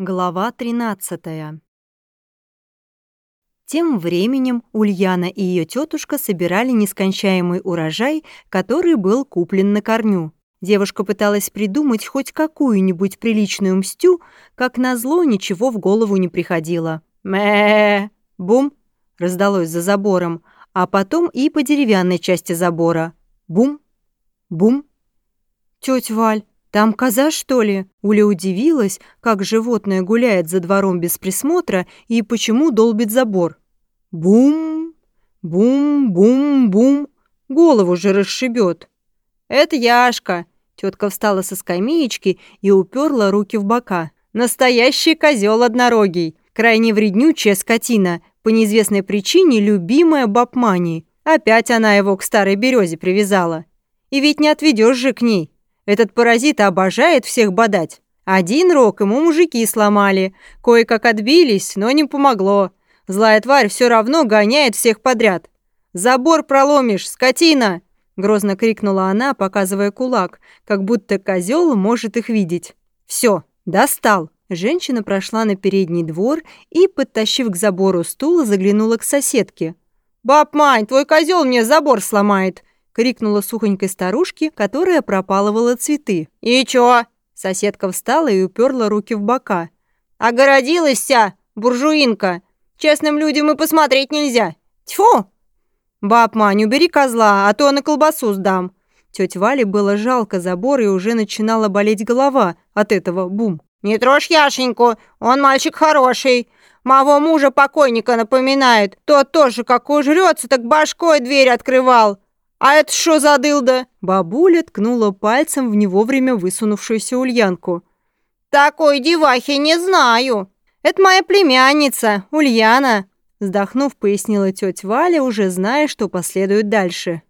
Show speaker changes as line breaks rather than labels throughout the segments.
Глава 13 Тем временем Ульяна и ее тетушка собирали нескончаемый урожай, который был куплен на корню. Девушка пыталась придумать хоть какую-нибудь приличную мстю, как назло ничего в голову не приходило. мэ Бум! раздалось за забором, а потом и по деревянной части забора. Бум! Бум! Тетя Валь, «Там коза, что ли?» Уля удивилась, как животное гуляет за двором без присмотра и почему долбит забор. Бум, бум, бум, бум. Голову же расшибет. «Это Яшка!» Тетка встала со скамеечки и уперла руки в бока. «Настоящий козел однорогий! Крайне вреднючая скотина, по неизвестной причине любимая бабмани. Опять она его к старой березе привязала. И ведь не отведешь же к ней!» Этот паразит обожает всех бодать. Один рог ему мужики сломали. Кое-как отбились, но не помогло. Злая тварь все равно гоняет всех подряд. «Забор проломишь, скотина!» Грозно крикнула она, показывая кулак, как будто козел может их видеть. Все, достал!» Женщина прошла на передний двор и, подтащив к забору стул, заглянула к соседке. «Баб Мань, твой козел мне забор сломает!» Крикнула сухонькой старушке, которая пропалывала цветы. «И чё?» Соседка встала и уперла руки в бока. «Огородилась вся, буржуинка! Честным людям и посмотреть нельзя! Тьфу!» «Баб, Мань, убери козла, а то на колбасу сдам!» Тёть Вале было жалко забор, и уже начинала болеть голова от этого бум. «Не трожь Яшеньку, он мальчик хороший. Моего мужа покойника напоминает. Тот тоже, как ужрется, так башкой дверь открывал. «А это что за дылда?» Бабуля ткнула пальцем в не вовремя высунувшуюся Ульянку. «Такой девахи не знаю. Это моя племянница, Ульяна», вздохнув, пояснила тетя Валя, уже зная, что последует дальше.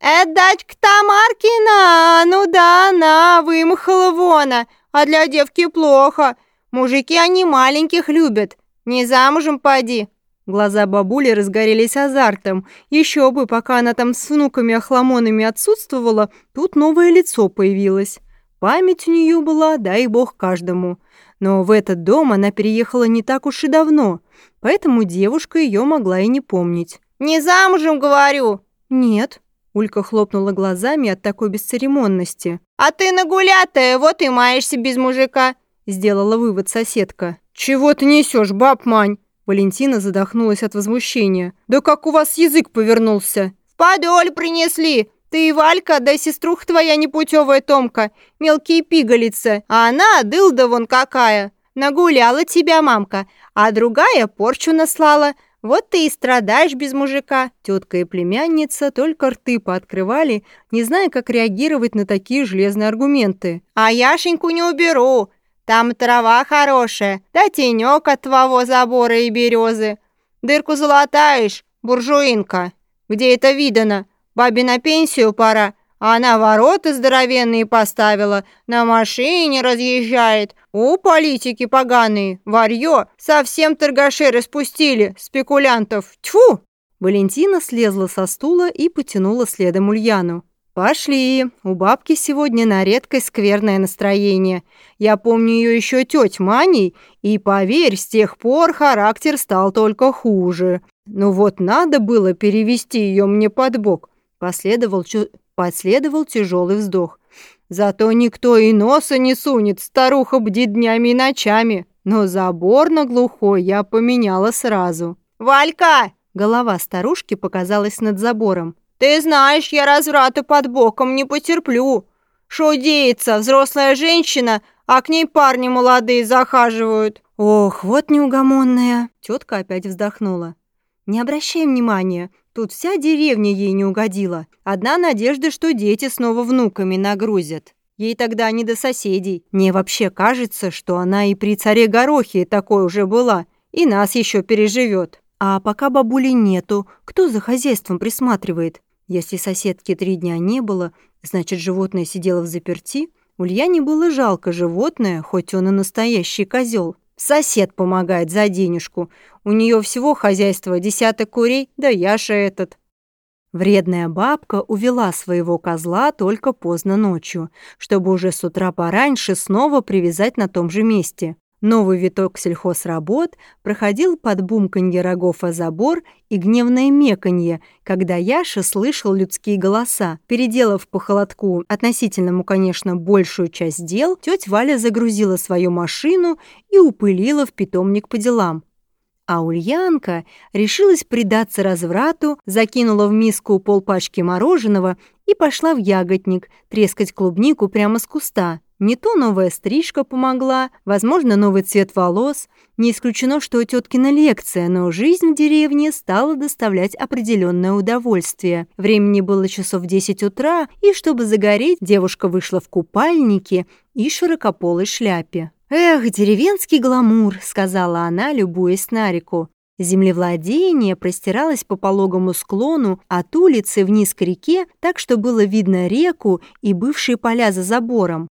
«Это дочка Тамаркина, ну да, она вымахала вона, а для девки плохо. Мужики они маленьких любят, не замужем поди, Глаза бабули разгорелись азартом. Еще бы, пока она там с внуками-охламонами отсутствовала, тут новое лицо появилось. Память у нее была, дай бог каждому. Но в этот дом она переехала не так уж и давно, поэтому девушка ее могла и не помнить. «Не замужем, говорю!» «Нет», — Улька хлопнула глазами от такой бесцеремонности. «А ты нагулятая, вот и маешься без мужика», — сделала вывод соседка. «Чего ты несешь, баб Мань?» Валентина задохнулась от возмущения. «Да как у вас язык повернулся?» «В подоль принесли! Ты и Валька, да сеструха твоя непутевая Томка, мелкие пигалицы, а она дылда вон какая! Нагуляла тебя мамка, а другая порчу наслала, вот ты и страдаешь без мужика». Тетка и племянница только рты пооткрывали, не зная, как реагировать на такие железные аргументы. «А Яшеньку не уберу, там трава хорошая, да тенек от твоего забора и березы. Дырку золотаешь, буржуинка. Где это видано? Бабе на пенсию пора, а она ворота здоровенные поставила, на машине разъезжает. У политики поганые, варьё, совсем торгашей распустили, спекулянтов. Тьфу!» Валентина слезла со стула и потянула следом Ульяну. «Пошли. У бабки сегодня на редкость скверное настроение. Я помню ее еще теть Маней, и, поверь, с тех пор характер стал только хуже. Ну вот надо было перевести ее мне под бок». Последовал. Последовал тяжелый вздох. «Зато никто и носа не сунет, старуха бдит днями и ночами. Но забор на глухой я поменяла сразу». «Валька!» Голова старушки показалась над забором. Ты знаешь, я разврата под боком не потерплю. Шо деется, взрослая женщина, а к ней парни молодые захаживают. Ох, вот неугомонная. Тетка опять вздохнула. Не обращай внимания, тут вся деревня ей не угодила. Одна надежда, что дети снова внуками нагрузят. Ей тогда не до соседей. Мне вообще кажется, что она и при царе Горохе такой уже была, и нас еще переживет. А пока бабули нету, кто за хозяйством присматривает? Если соседки три дня не было, значит, животное сидело в заперти. Ульяне было жалко животное, хоть он и настоящий козел. Сосед помогает за денежку. У нее всего хозяйство десяток курей, да Яша этот. Вредная бабка увела своего козла только поздно ночью, чтобы уже с утра пораньше снова привязать на том же месте. Новый виток сельхозработ проходил под бумканье рогов о забор и гневное меканье, когда Яша слышал людские голоса. Переделав по холодку, относительному, конечно, большую часть дел, тетя Валя загрузила свою машину и упылила в питомник по делам. А Ульянка решилась предаться разврату, закинула в миску полпачки мороженого и пошла в ягодник трескать клубнику прямо с куста. Не то новая стрижка помогла, возможно, новый цвет волос. Не исключено, что у теткина лекция, но жизнь в деревне стала доставлять определенное удовольствие. Времени было часов 10 утра, и чтобы загореть, девушка вышла в купальнике и широкополой шляпе. «Эх, деревенский гламур», — сказала она, любуясь на реку. Землевладение простиралось по пологому склону от улицы вниз к реке, так что было видно реку и бывшие поля за забором.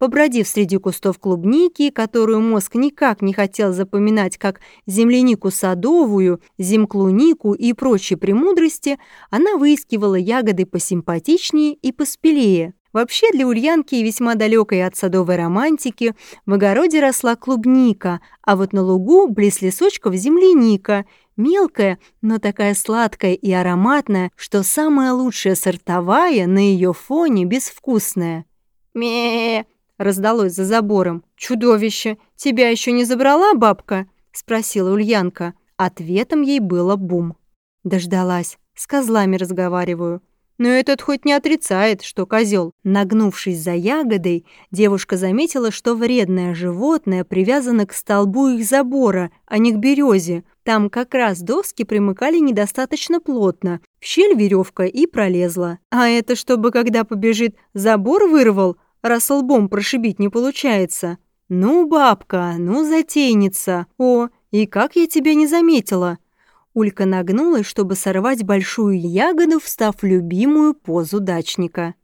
Побродив среди кустов клубники, которую мозг никак не хотел запоминать как землянику садовую, земклунику и прочие премудрости, она выискивала ягоды посимпатичнее и поспелее. Вообще для Ульянки, весьма далекой от садовой романтики, в огороде росла клубника, а вот на лугу, близ лесочков, земляника, мелкая, но такая сладкая и ароматная, что самая лучшая сортовая на ее фоне безвкусная. ме раздалось за забором. «Чудовище! Тебя еще не забрала бабка?» — спросила Ульянка. Ответом ей было бум. Дождалась. С козлами разговариваю. Но этот хоть не отрицает, что козел. Нагнувшись за ягодой, девушка заметила, что вредное животное привязано к столбу их забора, а не к березе. Там как раз доски примыкали недостаточно плотно. В щель веревка и пролезла. А это чтобы, когда побежит, забор вырвал, раз лбом прошибить не получается. «Ну, бабка, ну, затейница! О, и как я тебя не заметила!» Улька нагнулась, чтобы сорвать большую ягоду, встав в любимую позу дачника.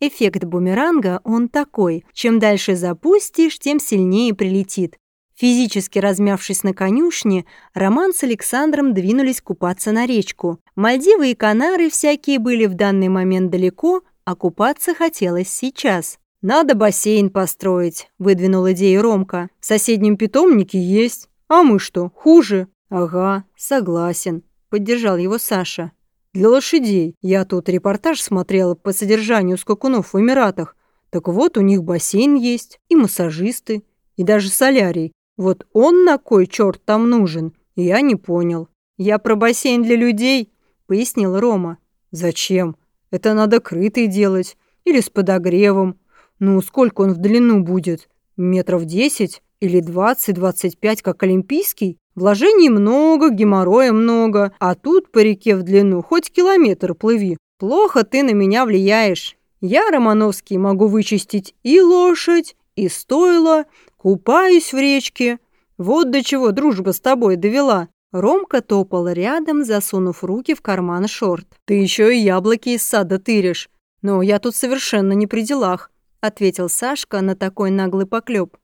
Эффект бумеранга он такой. Чем дальше запустишь, тем сильнее прилетит. Физически размявшись на конюшне, Роман с Александром двинулись купаться на речку. Мальдивы и Канары всякие были в данный момент далеко, а купаться хотелось сейчас. «Надо бассейн построить», — выдвинул идею Ромка. «В соседнем питомнике есть. А мы что, хуже?» «Ага, согласен», — поддержал его Саша. «Для лошадей. Я тут репортаж смотрела по содержанию скакунов в Эмиратах. Так вот, у них бассейн есть, и массажисты, и даже солярий. Вот он на кой черт там нужен? Я не понял. Я про бассейн для людей», — пояснил Рома. «Зачем? Это надо крытый делать. Или с подогревом. Ну, сколько он в длину будет? Метров десять? Или двадцать-двадцать пять, как олимпийский? Вложений много, геморроя много, а тут по реке в длину хоть километр плыви. Плохо ты на меня влияешь. Я, Романовский, могу вычистить и лошадь, и стойло, купаюсь в речке. Вот до чего дружба с тобой довела. Ромка топал рядом, засунув руки в карман шорт. «Ты еще и яблоки из сада тыришь. Но я тут совершенно не при делах», — ответил Сашка на такой наглый поклеп.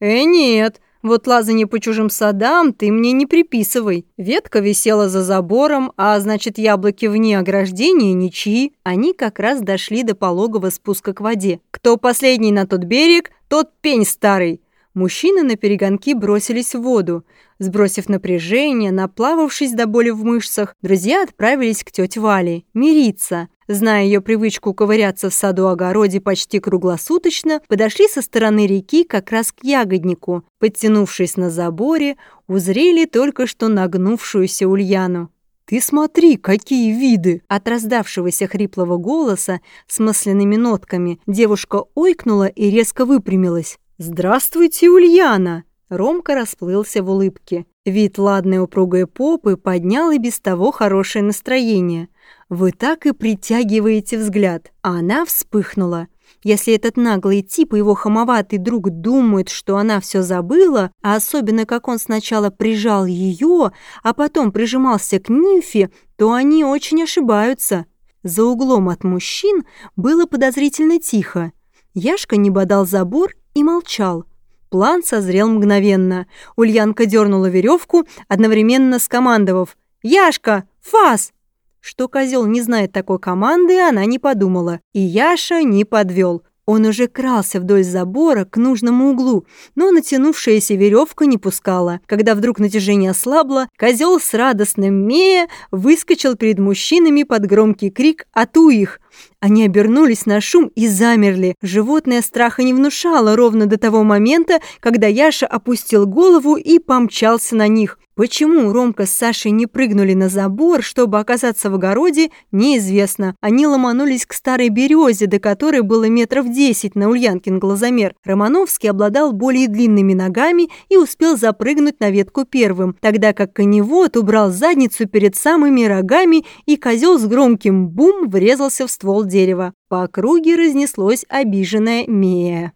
«Э, нет, вот лазание по чужим садам ты мне не приписывай. Ветка висела за забором, а значит, яблоки вне ограждения ничьи. Они как раз дошли до пологого спуска к воде. Кто последний на тот берег, тот пень старый. Мужчины на перегонки бросились в воду. Сбросив напряжение, наплававшись до боли в мышцах, друзья отправились к тете Вале мириться. Зная ее привычку ковыряться в саду-огороде почти круглосуточно, подошли со стороны реки как раз к ягоднику. Подтянувшись на заборе, узрели только что нагнувшуюся Ульяну. «Ты смотри, какие виды!» От раздавшегося хриплого голоса с масляными нотками девушка ойкнула и резко выпрямилась. «Здравствуйте, Ульяна!» Ромка расплылся в улыбке. Вид ладной упругой попы поднял и без того хорошее настроение. Вы так и притягиваете взгляд. А она вспыхнула. Если этот наглый тип и его хамоватый друг думают, что она все забыла, а особенно как он сначала прижал ее, а потом прижимался к нимфе, то они очень ошибаются. За углом от мужчин было подозрительно тихо. Яшка не бодал забор и молчал. План созрел мгновенно. Ульянка дернула веревку, одновременно скомандовав «Яшка! Фас!» Что козел не знает такой команды, она не подумала. И Яша не подвел. Он уже крался вдоль забора к нужному углу, но натянувшаяся веревка не пускала. Когда вдруг натяжение ослабло, козел с радостным мея выскочил перед мужчинами под громкий крик «Ату их!». Они обернулись на шум и замерли. Животное страха не внушало ровно до того момента, когда Яша опустил голову и помчался на них. Почему Ромка с Сашей не прыгнули на забор, чтобы оказаться в огороде, неизвестно. Они ломанулись к старой березе, до которой было метров десять на Ульянкин глазомер. Романовский обладал более длинными ногами и успел запрыгнуть на ветку первым, тогда как коневод убрал задницу перед самыми рогами, и козел с громким бум врезался в ствол дерева. По округе разнеслось обиженное мея.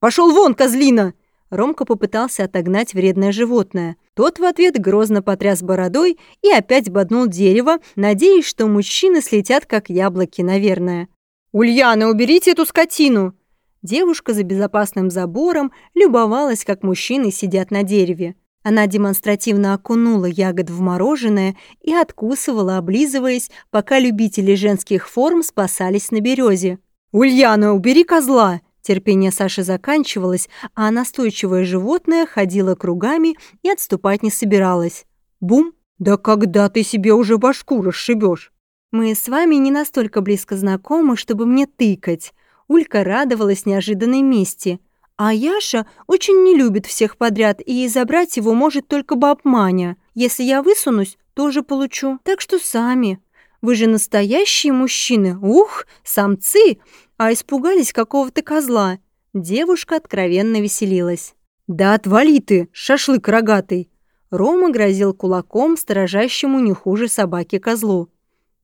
«Пошел вон, козлина!» Ромка попытался отогнать вредное животное. Тот в ответ грозно потряс бородой и опять боднул дерево, надеясь, что мужчины слетят, как яблоки, наверное. «Ульяна, уберите эту скотину!» Девушка за безопасным забором любовалась, как мужчины сидят на дереве. Она демонстративно окунула ягод в мороженое и откусывала, облизываясь, пока любители женских форм спасались на березе. «Ульяна, убери козла!» Терпение Саши заканчивалось, а настойчивое животное ходило кругами и отступать не собиралось. Бум! Да когда ты себе уже башку расшибешь? Мы с вами не настолько близко знакомы, чтобы мне тыкать. Улька радовалась неожиданной мести. А Яша очень не любит всех подряд, и забрать его может только баб Маня. Если я высунусь, тоже получу. Так что сами. Вы же настоящие мужчины. Ух, самцы! а испугались какого-то козла. Девушка откровенно веселилась. «Да отвали ты, шашлык рогатый!» Рома грозил кулаком сторожащему не хуже собаки козлу.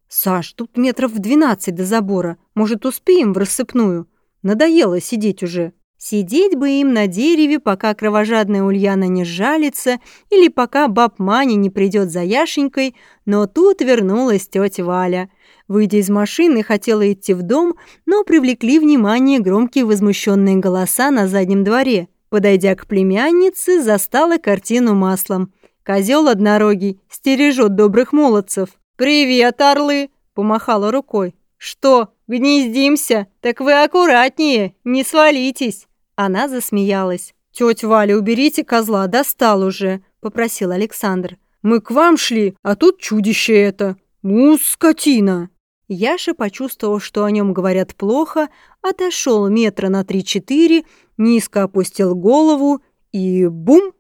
«Саш, тут метров в двенадцать до забора. Может, успеем в рассыпную? Надоело сидеть уже». Сидеть бы им на дереве, пока кровожадная Ульяна не сжалится или пока баб Маня не придет за Яшенькой, но тут вернулась тетя Валя. Выйдя из машины, хотела идти в дом, но привлекли внимание громкие возмущенные голоса на заднем дворе. Подойдя к племяннице, застала картину маслом. Козел однорогий стережет добрых молодцев. «Привет, орлы!» – помахала рукой. «Что, гнездимся? Так вы аккуратнее, не свалитесь!» Она засмеялась. «Тетя Валя, уберите козла, достал уже!» – попросил Александр. «Мы к вам шли, а тут чудище это! Ну, скотина!» Яша, почувствовав, что о нем говорят плохо, отошел метра на три-четыре, низко опустил голову и бум!